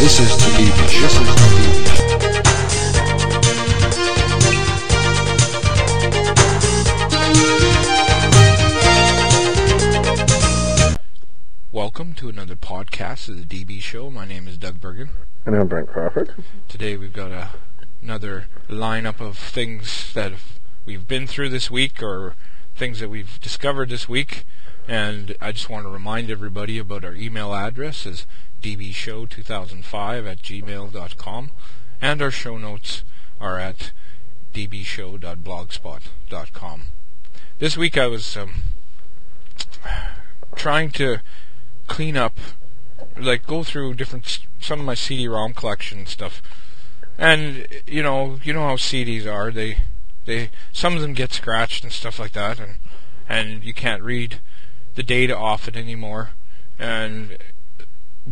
This is the DB Show. This is the DB Welcome to another podcast of the DB Show. My name is Doug Bergen. And I'm Brent Crawford. Today we've got a, another lineup of things that we've been through this week or things that we've discovered this week. And I just want to remind everybody about our email address is dbshow2005 at gmail.com. And our show notes are at dbshow.blogspot.com. This week I was um, trying to clean up, like go through different some of my CD-ROM collection stuff, and you know you know how CDs are they they some of them get scratched and stuff like that, and and you can't read the data off it anymore, and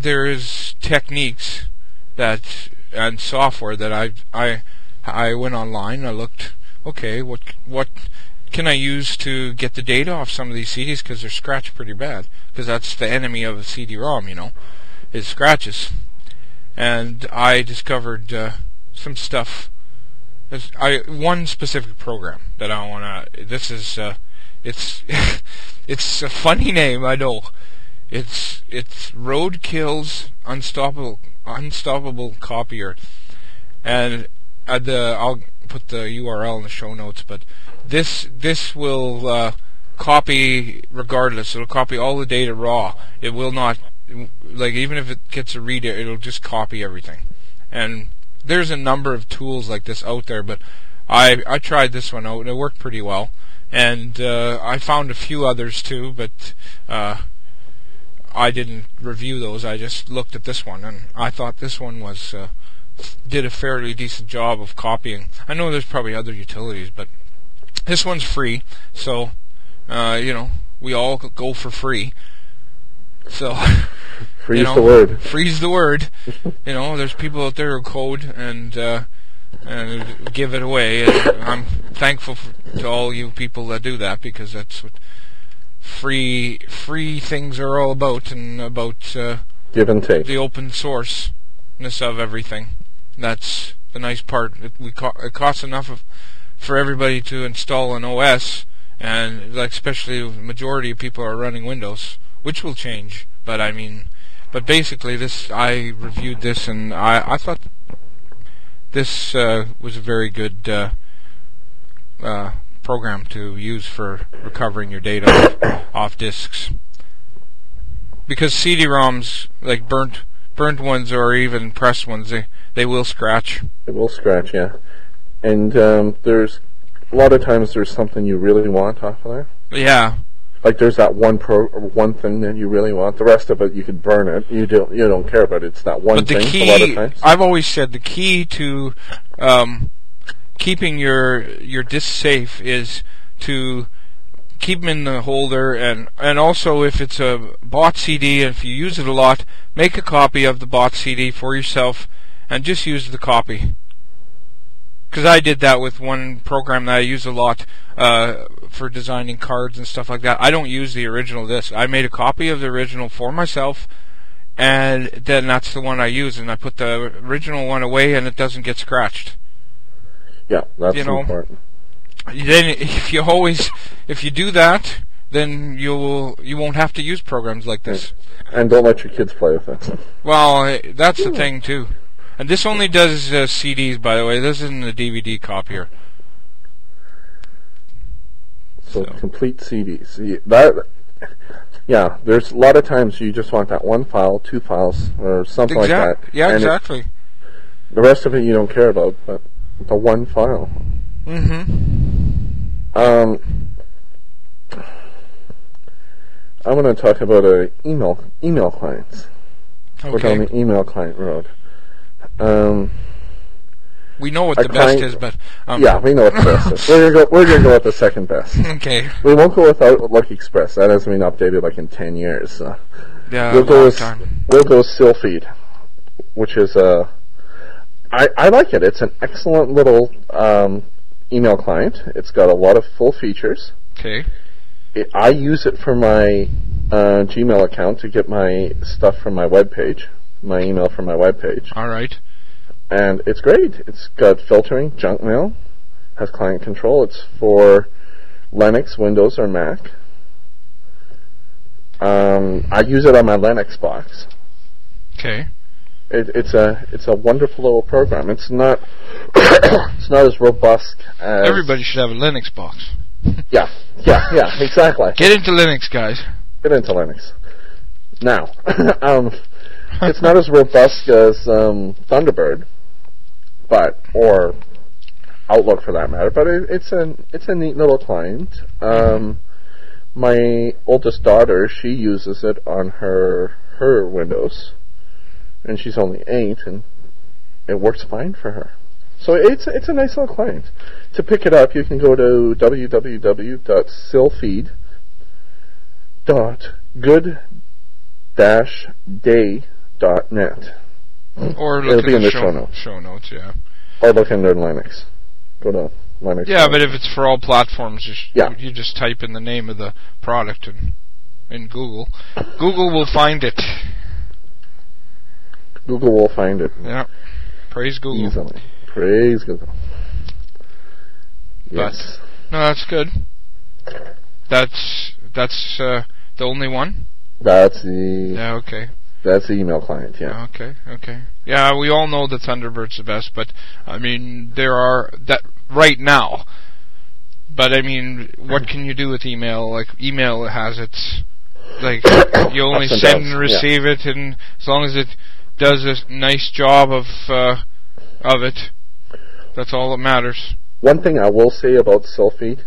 there is techniques that and software that I I I went online I looked okay what what can I use to get the data off some of these CDs because they're scratched pretty bad because that's the enemy of a CD-ROM, you know, is scratches. And I discovered uh, some stuff. There's- I one specific program that I wanna. This is uh, it's it's a funny name, I know. It's it's Roadkill's Unstoppable Unstoppable Copier, and uh, the I'll put the URL in the show notes. But this this will uh, copy regardless. It'll copy all the data raw. It will not like even if it gets a reader, it'll just copy everything. And there's a number of tools like this out there, but I I tried this one out and it worked pretty well. And uh, I found a few others too, but uh, I didn't review those. I just looked at this one, and I thought this one was uh, did a fairly decent job of copying. I know there's probably other utilities, but this one's free, so uh, you know we all go for free. So Freeze you know, the word. Freeze the word. you know, there's people out there who code and uh, and give it away. And I'm thankful for, to all you people that do that because that's what free free things are all about and about uh, Give and take. the open sourceness of everything. That's the nice part. It, we co- it costs enough of, for everybody to install an OS, and like especially the majority of people are running Windows, which will change. But I mean, but basically, this I reviewed this, and I I thought this uh, was a very good uh, uh, program to use for recovering your data off, off disks because CD-ROMs, like burnt burnt ones or even pressed ones, they they will scratch. It will scratch, yeah. And um, there's a lot of times there's something you really want off of there. Yeah, Like there's that one pro, one thing that you really want. The rest of it you could burn it. You don't you don't care about it. It's that one but the thing. a lot of key, times. I've always said, the key to um, keeping your your disc safe is to keep them in the holder, and and also if it's a bought CD, and if you use it a lot, make a copy of the bought CD for yourself, and just use the copy. Because I did that with one program that I use a lot uh, for designing cards and stuff like that. I don't use the original disc. I made a copy of the original for myself, and then that's the one I use, and I put the original one away, and it doesn't get scratched. Yeah, that's you know, important. Then, if you always, if you do that, then you'll you won't have to use programs like this. And don't let your kids play with it. Well, that's the thing too. And this only does uh, CDs, by the way. This isn't a DVD copier. So, So. complete CDs. That. Yeah, there's a lot of times you just want that one file, two files, or something like that. Yeah, And it- exactly. the rest of it you don't care about, but the one file. Mm-hmm. Um, I'm going to talk about uh, email email clients. Okay. We're down the email client road. Um, We know what a the best is, but um, yeah, we know what the best is. We're gonna go. We're gonna go with the second best. Okay. We won't go with Outlook Express. That hasn't been updated like in ten years. So. Yeah, we'll go with time. we'll go with Sylpheed, which is a. I I like it. It's an excellent little um, email client. It's got a lot of full features. Okay. I use it for my uh, Gmail account to get my stuff from my web page, my email from my web page. All right. and it's great. It's got filtering, junk mail, has client control. It's for Linux, Windows, or Mac. Um, I use it on my Linux box. Okay. It, it's a it's a wonderful little program. It's not it's not as robust as Everybody should have a Linux box. Yeah, yeah, yeah, exactly. Get into Linux, guys. Get into Linux. Now, um, it's not as robust as um, Thunderbird, but or Outlook for that matter. But it, it's a it's a neat little client. Um, my oldest daughter, she uses it on her her Windows, and she's only eight, and it works fine for her. So it's it's a nice little client. To pick it up, you can go to www.sylpheed dot good dash day dot net Or It'll look be in in the the show, notes. show notes. Yeah. or look under Linux. Go to Linux. Yeah, but if it's for all platforms, you, sh- Yeah. you just type in the name of the product in in Google. Google will find it. Google will find it Yeah. Praise Google. easily. Praise Google. But- Yes. No, that's good. That's that's uh, the only one. That's the Yeah. Okay. that's the email client, yeah. Okay. Okay. Yeah, we all know that Thunderbird's the best, but I mean there are that right now. But I mean, what can you do with email? Like email has its like you only and send and yeah. receive it, and as long as it does a nice job of uh, of it, that's all that matters. One thing I will say about Sylpheed,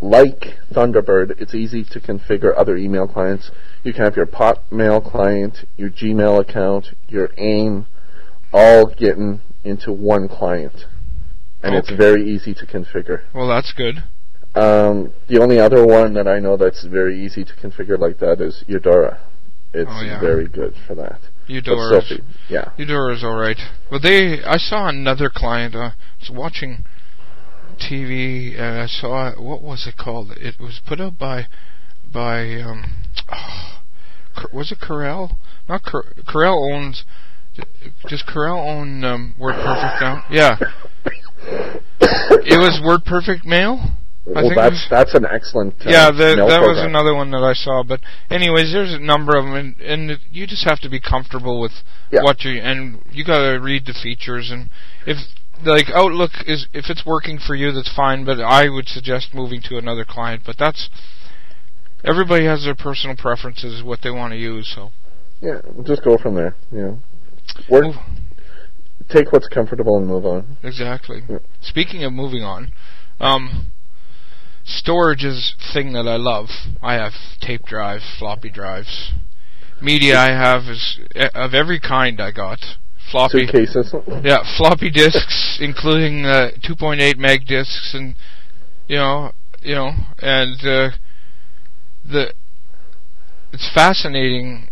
like Thunderbird, it's easy to configure other email clients. You can have your Hotmail client, your Gmail account, your AIM, all getting into one client. And it's very easy to configure. Well, that's good. Um, the only other one that I know that's very easy to configure like that is Eudora. It's Oh, yeah. very good for that. But Eudora. Yeah. Eudora is all right. Well, they I saw another client. Uh, I was watching TV and I saw what was it called? It was put out by by um, oh, was it Corel? Not Cor- Corel owns. Does Corel own um, WordPerfect now? Yeah, it was WordPerfect Mail. Well, that's that's an excellent uh, yeah, the, that was another one that I saw. But anyways, there's a number of them, and, and you just have to be comfortable with Yeah. what you and you got to read the features. And if like Outlook is if it's working for you, that's fine. But I would suggest moving to another client. But that's everybody has their personal preferences, what they want to use. So Yeah, just go from there. Yeah, work, Move- take what's comfortable and move on. exactly. Yeah. Speaking of moving on, um, storage is a thing that I love. I have tape drives, floppy drives. Media I have is eh, of every kind. I got floppy. Suitcases. Yeah, floppy disks, including uh, 2.8 meg disks, and you know, you know, and uh, the it's fascinating.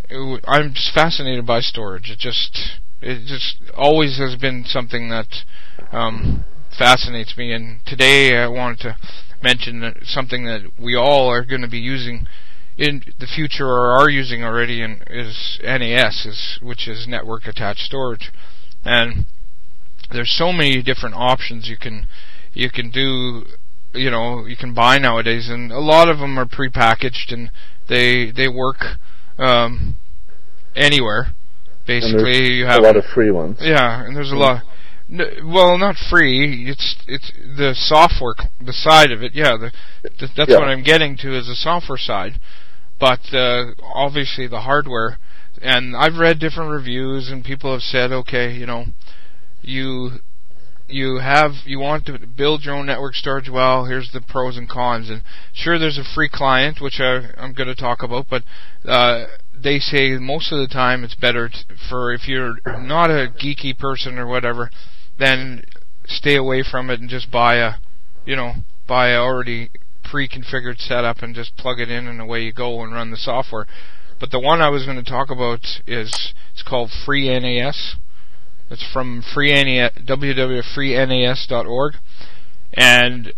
I'm just fascinated by storage. It just it just always has been something that um, fascinates me. And today I wanted to mention something that we all are going to be using in the future or are using already in, is NAS, is, which is network attached storage. And there's so many different options you can you can do you know you can buy nowadays and a lot of them are prepackaged and they they work um anywhere basically you have a lot of free ones. yeah, and there's a lot. N- well, not free. It's it's the software, the side of it. Yeah, the, th- that's Yeah. what I'm getting to is the software side, but uh, obviously the hardware. And I've read different reviews, and people have said, okay, you know, you you have you want to build your own network storage. Well, here's the pros and cons. And sure, there's a free client, which I, I'm going to talk about, but uh, they say most of the time it's better t- for if you're not a geeky person or whatever, then stay away from it and just buy a, you know, buy a already pre-configured setup and just plug it in and away you go and run the software. But the one I was going to talk about is it's called FreeNAS. It's from FreeNAS, www.freenas.org, and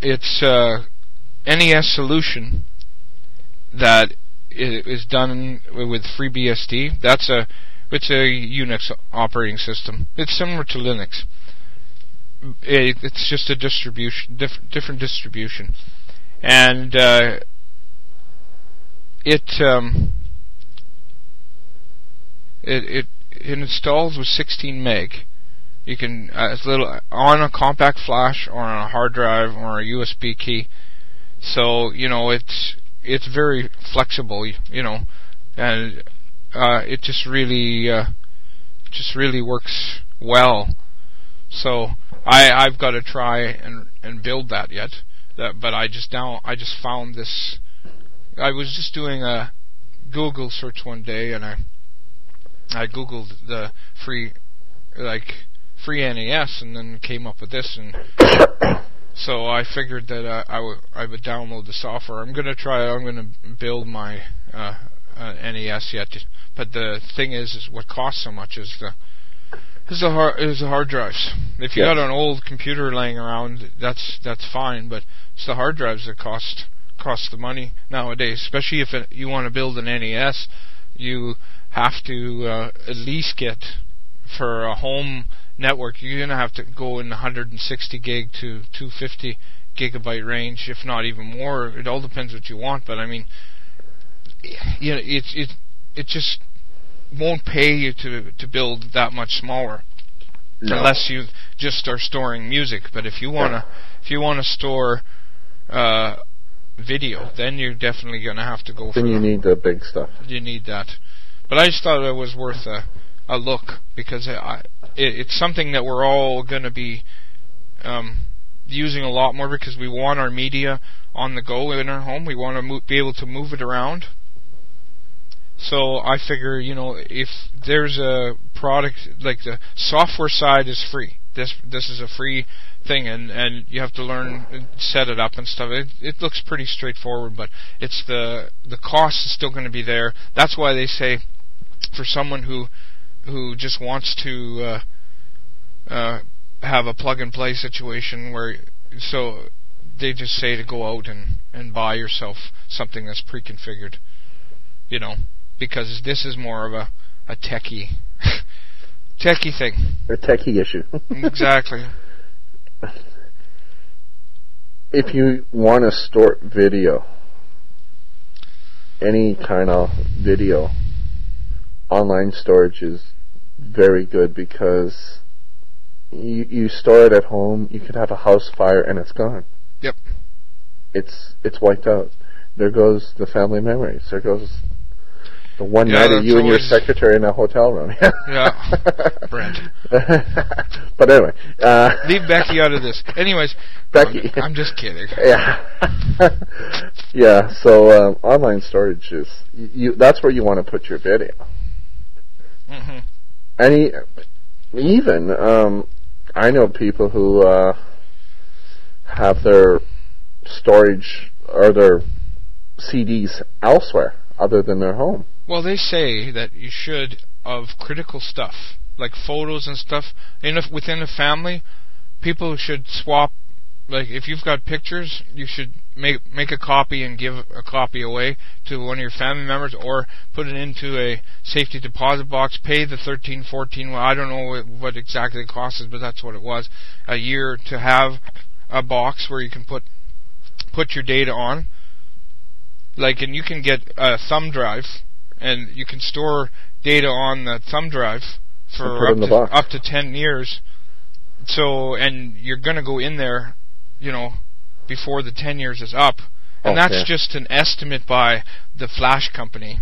it's uh, a NAS solution that is done with FreeBSD. That's a it's a Unix operating system. It's similar to Linux. It, it's just a distribution, diff, different distribution, and uh, it um, it it it installs with 16 meg. You can uh, as little on a compact flash or on a hard drive or a USB key. So you know it's it's very flexible. You, you know, and uh, it just really uh, just really works well. So I I've got to try and and build that yet. That but I just now I just found this. I was just doing a Google search one day and I I googled the free like free NAS and then came up with this and so I figured that uh, I would I would download the software. I'm gonna try. I'm gonna build my uh, uh, NAS yet, but the thing is, is what costs so much is the is the hard is the hard drives. If you Yes. got an old computer laying around, that's that's fine, but it's the hard drives that cost cost the money nowadays. Especially if it, you want to build an NAS, you have to uh, at least get for a home network. You're gonna have to go in 160 gig to 250 gigabyte range, if not even more. It all depends what you want, but I mean, you know, it it it just won't pay you to to build that much smaller No. unless you just are storing music. But if you wanna if you wanna store uh, video, then you're definitely gonna have to go for then you need the big stuff. you need that. But I just thought it was worth a a look because I it, it's something that we're all gonna be um, using a lot more because we want our media on the go in our home. We want to mo- be able to move it around. So I figure, you know, if there's a product like the software side is free. This this is a free thing, and and you have to learn and set it up and stuff. It it looks pretty straightforward, but it's the the cost is still going to be there. That's why they say for someone who who just wants to uh, uh, have a plug and play situation where so they just say to go out and and buy yourself something that's pre-configured. You know, because this is more of a a techie techie thing. A techie issue. Exactly. if you want to store video, any kind of video, online storage is very good because you you store it at home. You could have a house fire and it's gone. Yep. It's it's wiped out. There goes the family memories. There goes the one Yeah, night of you and your secretary in a hotel room. Yeah. Brent. but anyway, uh, Leave Becky out of this. Anyways, Becky. I'm, I'm just kidding. Yeah. yeah. So um, online storage is you, you. That's where you want to put your video. hmm Any, even um, I know people who uh, have their storage or their CDs elsewhere other than their home. Well, they say that you should of critical stuff like photos and stuff in a, within a family. People should swap. Like if you've got pictures, you should make make a copy and give a copy away to one of your family members, or put it into a safety deposit box. Pay the thirteen, fourteen. Well, I don't know what, what exactly it costs, but that's what it was a year to have a box where you can put put your data on. Like, and you can get a thumb drive, and you can store data on the thumb drive for up to up to ten years. So, and you're gonna go in there, you know, before the ten years is up, and that's just an estimate by the flash company.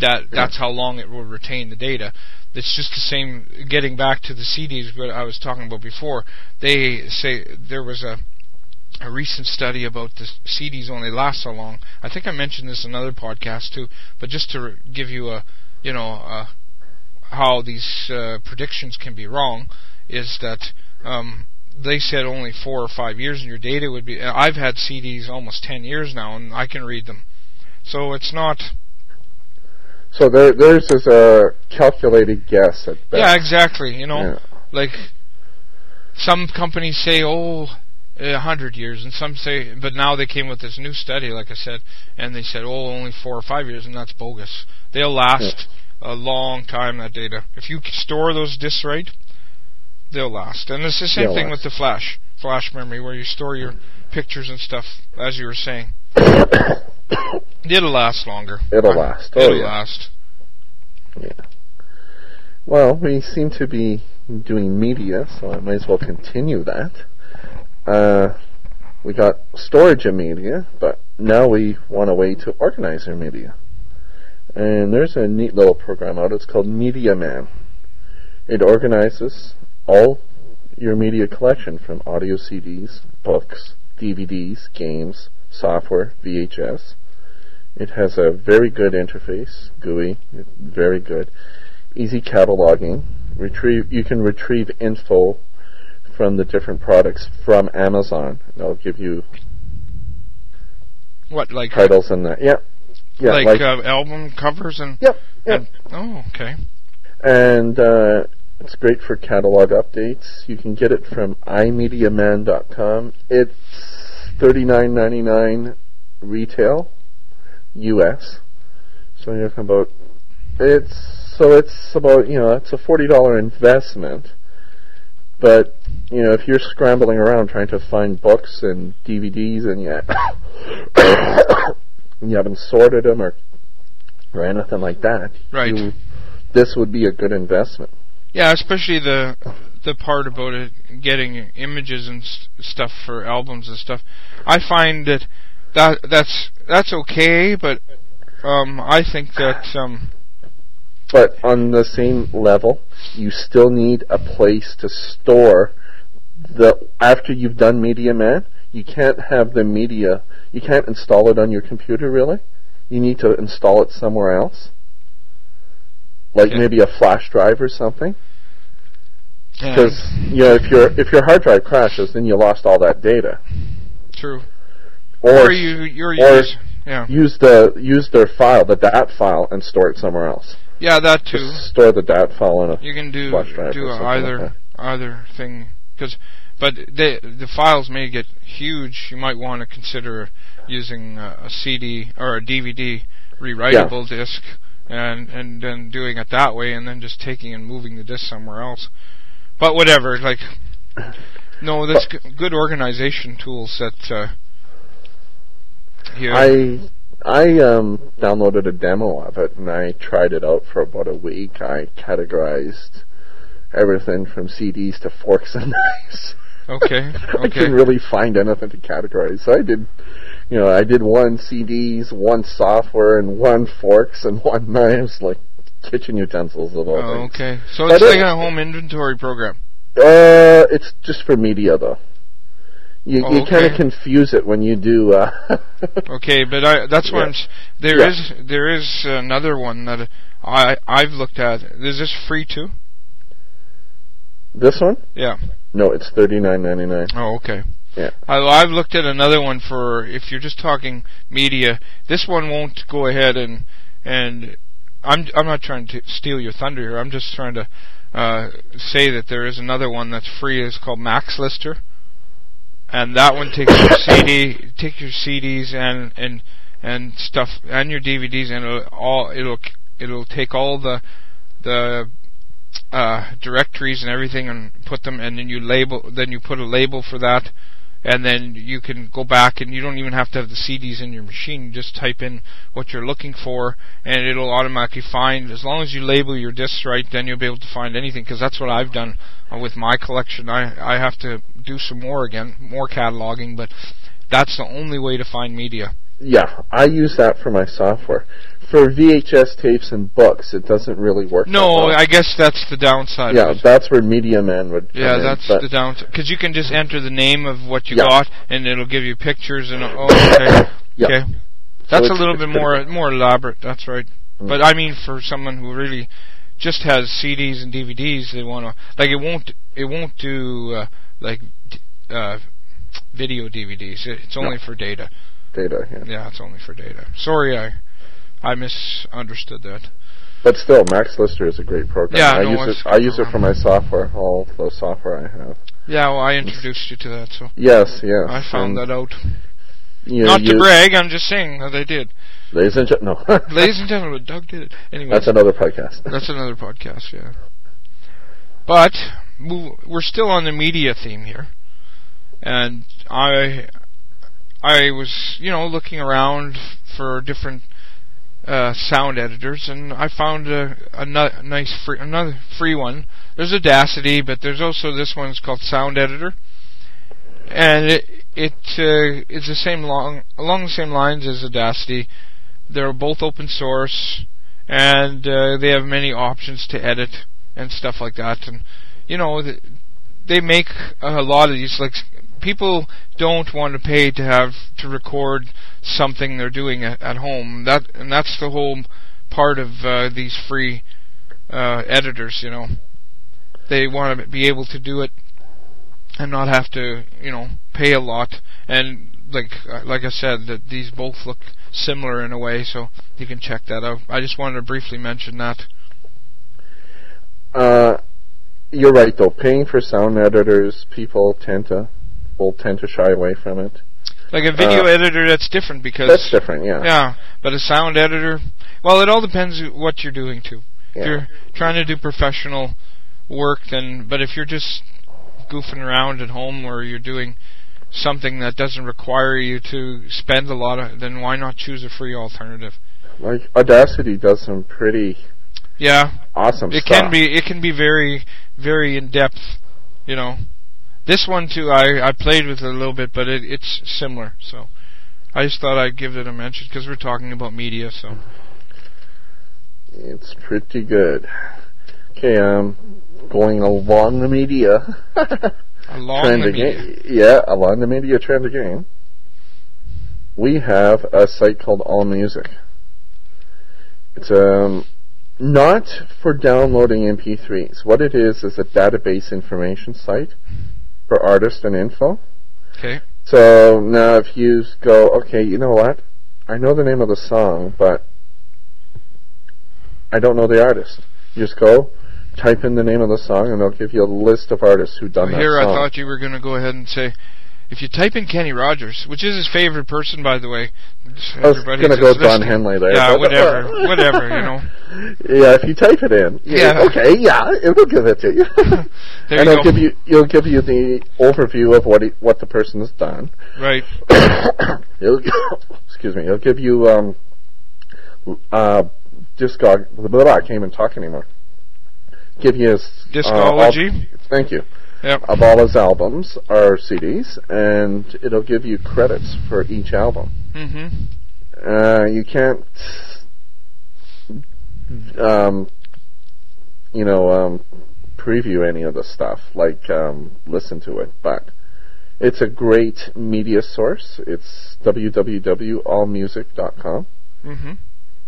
That that's how long it will retain the data. It's just the same. Getting back to the CDs, what I was talking about before, they say there was a a recent study about the CDs only last so long. I think I mentioned this in another podcast too, but just to give you a, you know, uh, how these uh, predictions can be wrong, is that um, they said only four or five years, and your data would be. I've had CDs almost ten years now, and I can read them. So it's not. So there, theirs is a calculated guess at best. Yeah, exactly. You know, Yeah. like some companies say, oh, a hundred years, and some say, but now they came with this new study, like I said, and they said, oh, only four or five years, and that's bogus. They'll last a long time. That data, if you store those disks right, they'll last. And it's the same They'll thing last. with the flash, flash memory, where you store your pictures and stuff, as you were saying. It'll last longer. It'll last. Oh, It'll yeah. last. Yeah. Well, we seem to be doing media, so I might as well continue that. Uh, we got storage of media, but now we want a way to organize our media. And there's a neat little program out. It's called Media Man. It organizes all your media collection from audio CDs, books, DVDs, games, software, VHS. It has a very good interface, GUI, very good easy cataloging. Retrieve you can retrieve info from the different products from Amazon. They'll give you What, like titles and that. Yeah, yeah, like, like, uh, album covers and, yep, yep. and oh, okay. And uh, it's great for catalog updates. You can get it from imediaman.com. It's thirty nine ninety nine retail, U.S. So you're talking about it's so it's about you know it's a forty dollar investment. But you know if you're scrambling around trying to find books and DVDs and yet you haven't sorted them or or anything like that, Right. you- this would be a good investment. Yeah, especially the the part about it getting images and s- stuff for albums and stuff. I find that that that's that's okay, but um, I think that um, But on the same level, you still need a place to store the after you've done Media Man. You can't have the media. You can't install it on your computer really. You need to install it somewhere else, like Okay. maybe a flash drive or something. Because you know if your if your hard drive crashes, then you lost all that data. true. Or, Or you or- use, yeah use the use their file, the DAT file, and store it somewhere else. Yeah that too. Just store the DAT file in a You can do flash drive do something like either either thing because but the the files may get huge. You might want to consider using uh, a CD or a DVD rewritable disc and and then doing it that way and then just taking and moving the disc somewhere else. But whatever, like no, there's g- good organization tools that uh, here. I I um downloaded a demo of it and I tried it out for about a week. I categorized everything from CDs to forks and knives. okay, okay. I couldn't really find anything to categorize. So I did you know, I did one CDs, one software and one forks and one knives like kitchen utensils of all Oh, things. okay. So But it's like it- a home inventory program. Uh it's just for media though. You Oh, you kind of confuse it when you do uh Okay, but I, that's what yeah. I'm. There yeah. is, there is another one that I I've looked at. Is this free too? This one? Yeah. No, it's thirty nine ninety nine. Oh, okay. Yeah. I, I've looked at another one for if you're just talking media. This one won't go ahead and and I'm I'm not trying to steal your thunder here. I'm just trying to uh, say that there is another one that's free. It's called Max Lister, and that one takes your CD, take your CDs and and and stuff and your DVDs, and it'll all it'll it'll take all the the uh, directories and everything and put them, and then you label, then you put a label for that, and then you can go back and you don't even have to have the CDs in your machine. You just type in what you're looking for, and it'll automatically find. As long as you label your discs right, then you'll be able to find anything. Because that's what I've done with my collection. I I have to do some more again, more cataloging, but that's the only way to find media. Yeah, I use that for my software. For VHS tapes and books, it doesn't really work. No, well. I guess that's the downside. yeah, that's where Media Man would. Come Yeah, in, that's the downside. Because you can just enter the name of what you Yeah. got, and it'll give you pictures and oh, okay, Yeah. okay. So That's a little bit more more elaborate. That's right. Mm. But I mean, for someone who really just has CDs and DVDs, they want to like it won't it won't do uh, like uh, video DVDs. It- It's only No. for data. data. Yeah. Yeah, it's only for data. Sorry, I I misunderstood that. But still, Max Lister is a great program. Yeah, I no, use it. I use it for my software. All the software I have. Yeah, well, I introduced you to that, so Yes, yes. I found that out. You, Not to brag, I'm just saying that I did. ladies and gentlemen. No, Ladies and gentlemen, Doug did it. Anyway, that's another podcast. That's another podcast, yeah. But we're still on the media theme here, and I, I was, you know, looking around for different uh, sound editors, and I found a, nice free, another free one. There's Audacity, but there's also this one. It's called Sound Editor, and it it uh, is the same long along the same lines as Audacity. They're both open source and uh, they have many options to edit and stuff like that. And you know, th- they make a lot of these. Like people don't want to pay to have to record something they're doing at, at home. That and that's the whole part of uh, these free uh, editors. You know, they want to be able to do it and not have to, you know, pay a lot. And like like I said, that these both look similar in a way, so you can check that out. I just wanted to briefly mention that. Uh, you're right though. Paying for sound editors, people tend to will tend to shy away from it. Like a video Uh, editor, that's different because That's different, yeah. yeah, but a sound editor, well, it all depends what you're doing too. Yeah. If you're trying to do professional work, then but if you're just goofing around at home or you're doing something that doesn't require you to spend a lot of, then why not choose a free alternative? Like Audacity does some pretty Yeah, awesome it stuff. can be it can be very very in depth you know this one too i i played with it a little bit but it, it's similar so i just thought i'd give it a mention because we're talking about media so It's pretty good. Okay, um, going along the media. along trend the again. media. Yeah, along the media trend again. We have a site called All Music. It's um not for downloading MP3s. What it is is a database information site for artists and info. okay So now if you go, okay, you know what? I know the name of the song, but I don't know the artist. You just go, type in the name of the song, and they'll give you a list of artists who've done that here i thought you were going to go ahead and say if you type in Kenny Rogers, which is his favorite person, by the way, everybody gonna that's go Don Henley there. Yeah, whatever, whatever, you know. Yeah, if you type it in, yeah, okay, yeah, it will give it to you. There and you it'll go. give you, it'll give you the overview of what he, what the person has done. Right. it'll, excuse me. It'll give you um, uh, discog. Blah, blah, blah, I can't even talk anymore. Give you his uh, Discology. thank you. Yep. Of all his albums or CDs, and it'll give you credits for each album. Mm-hmm. Uh, you can't, um, you know, um, preview any of the stuff, like um, listen to it. But it's a great media source. It's www.allmusic.com. Mm-hmm.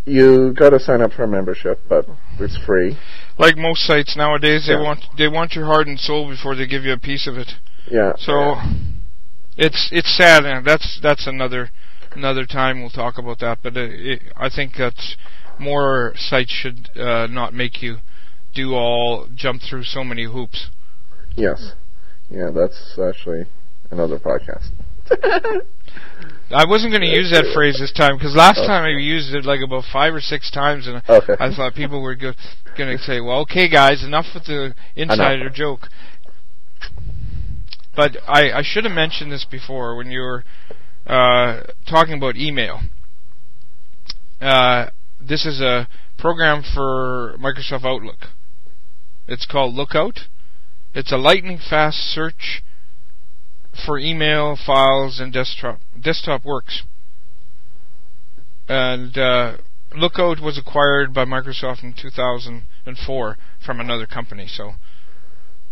You got to sign up for a membership, but it's free. Like most sites nowadays, they Yeah. want they want your heart and soul before they give you a piece of it. Yeah. So it's it's sad, and that's that's another another time we'll talk about that. But it, it, I think that more sites should uh, not make you do all jump through so many hoops. yes. Yeah, that's actually another podcast. I wasn't going to use that phrase this time because last time I used it like about five or six times, and Okay. I thought people were going to say, "Well, okay, guys, enough with the insider joke." But I, I should have mentioned this before when you were uh, talking about email. Uh, this is a program for Microsoft Outlook. It's called Lookout. It's a lightning fast search for email files and desktop desktop works. And uh, Lookout was acquired by Microsoft in 2004 from another company. So,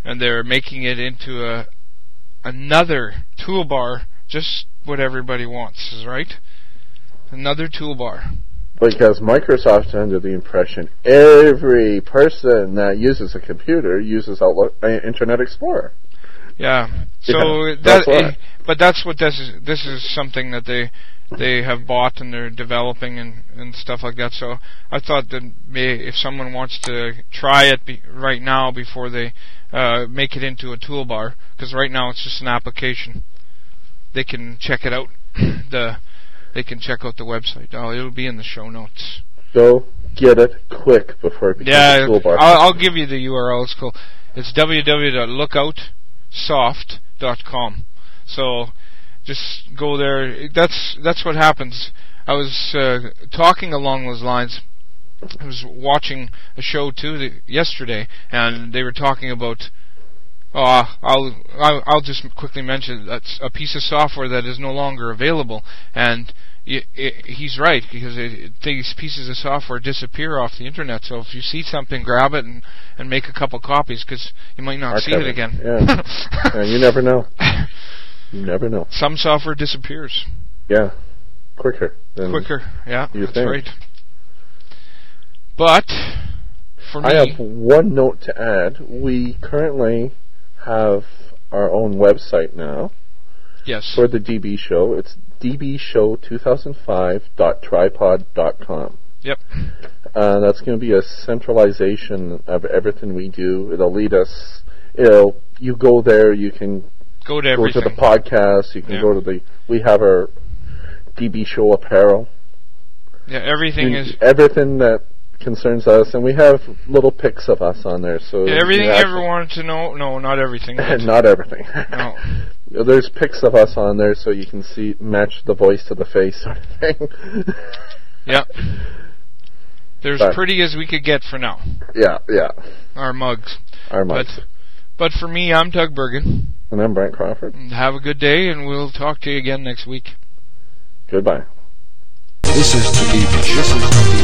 and they're making it into a another toolbar, just what everybody wants, is right? Another toolbar. Because Microsoft's under the impression every person that uses a computer uses Outlook, uh, Internet Explorer. Yeah. So Yeah, that, that's but that's what this is. This is something that they they have bought and they're developing and and stuff like that. So I thought that may, if someone wants to try it be, right now before they uh, make it into a toolbar, because right now it's just an application, they can check it out. the they can check out the website. Oh, it'll be in the show notes. Go get it quick before it becomes Yeah, a toolbar. I'll, I'll give you the URL. It's cool. It's www.lookoutsoft.com. So just go there. That's that's what happens. I was uh, talking along those lines. I was watching a show too the, yesterday, and they were talking about. Uh, I'll, I'll I'll just quickly mention that's a piece of software that is no longer available, and y i he's right because it, these pieces of software disappear off the internet. So if you see something, grab it and and make a couple copies because you might not see Archive it it, again. yeah. Yeah, you never know. You never know. Some software disappears Yeah, quicker. Than quicker. Yeah, you that's think. right. But for me, I have one note to add. We currently have our own website now yes, for the DB show. It's dbshow2005.tripod.com. Yep. Uh, that's going to be a centralization of everything we do. It'll lead us. It'll you go there. You can go to go to the podcast. You can Yeah. go to the. We have our DB show apparel. yeah, everything You- is everything that concerns us, and we have little pics of us on there. So yeah, everything you you ever wanted to know. No, not everything. not everything. no. There's pics of us on there, so you can see match the voice to the face, sort of thing. Yeah. They're as But- pretty as we could get for now. yeah, yeah. Our mugs. Our mugs. But for me, I'm Doug Bergen. And I'm Brent Crawford. Have a good day, and we'll talk to you again next week. Goodbye. This is the DB Show. This is the DB